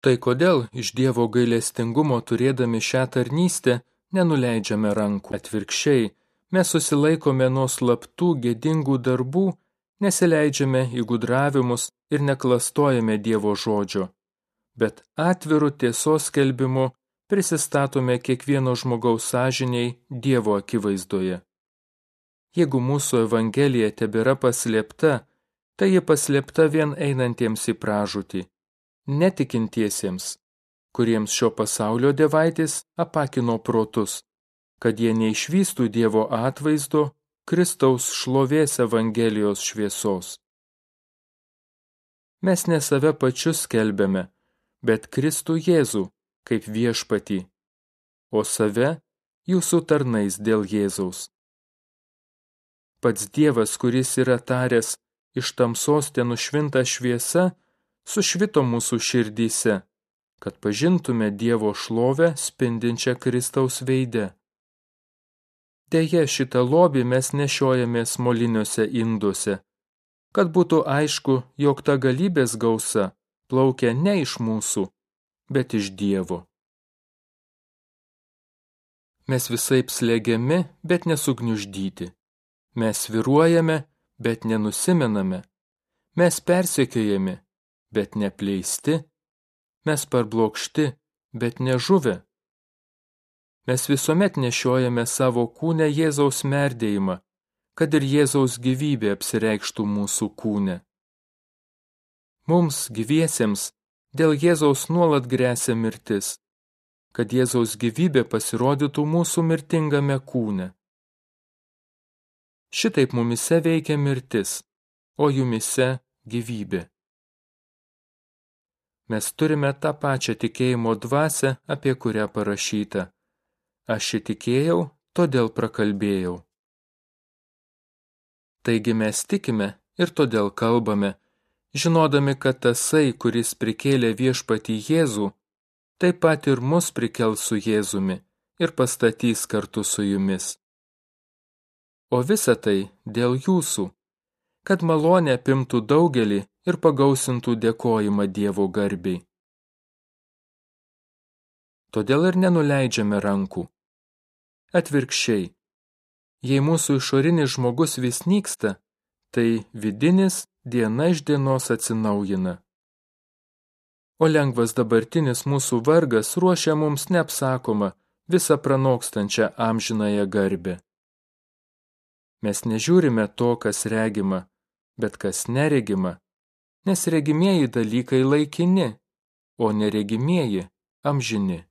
Tai kodėl iš Dievo gailestingumo turėdami šią tarnystę nenuleidžiame rankų. Atvirkščiai, mes susilaikome nuo slaptų gėdingų darbų, nesileidžiame į gudravimus ir neklastojame Dievo žodžio, bet atviru tiesos skelbimu prisistatome kiekvieno žmogaus sąžiniai Dievo akivaizdoje. Jeigu mūsų evangelija tebėra paslėpta, tai ji paslėpta vien einantiems į pražūtį, netikintiesiems, kuriems šio pasaulio devaitis apakino protus, kad jie neišvystų Dievo atvaizdo Kristaus šlovės Evangelijos šviesos. Mes ne save pačius skelbėme, bet Kristų Jėzų kaip viešpatį, o save jūsų tarnais dėl Jėzaus. Pats Dievas, kuris yra taręs, iš tamsos ten nušvinta šviesa, sušvito mūsų širdyse, kad pažintume Dievo šlovę spindinčią Kristaus veidę. Deja, šitą lobį mes nešiojamės moliniuose induose, kad būtų aišku, jog ta galybės gausa plaukia ne iš mūsų, bet iš Dievo. Mes visai slėgiami, bet nesugniuždyti. Mes viruojame, bet nenusimename. Mes persekiojami, bet nepleisti. Mes parblokšti, bet nežuvę. Mes visuomet nešiojame savo kūnę Jėzaus merdėjimą, kad ir Jėzaus gyvybė apsireikštų mūsų kūne. Mums gyviesiems dėl Jėzaus nuolat grėsia mirtis, kad Jėzaus gyvybė pasirodytų mūsų mirtingame kūne. Šitaip mumise veikia mirtis, o jumise gyvybė. Mes turime tą pačią tikėjimo dvasę, apie kurią parašyta. Aš įtikėjau, todėl prakalbėjau. Taigi mes tikime ir todėl kalbame, žinodami, kad tasai, kuris prikėlė viešpatį Jėzų, taip pat ir mus prikels su Jėzumi ir pastatys kartu su jumis o visa tai dėl jūsų, kad malonė apimtų daugelį ir pagausintų dėkojimą Dievo garbiai. Todėl ir nenuleidžiame rankų. Atvirkščiai, jei mūsų išorinis žmogus vis nyksta, tai vidinis diena iš dienos atsinaujina. O lengvas dabartinis mūsų vargas ruošia mums neapsakoma visą pranokstančią amžinąją garbę. Mes nežiūrime to, kas regima, bet kas neregima, nes regimieji dalykai laikini, o neregimieji amžini.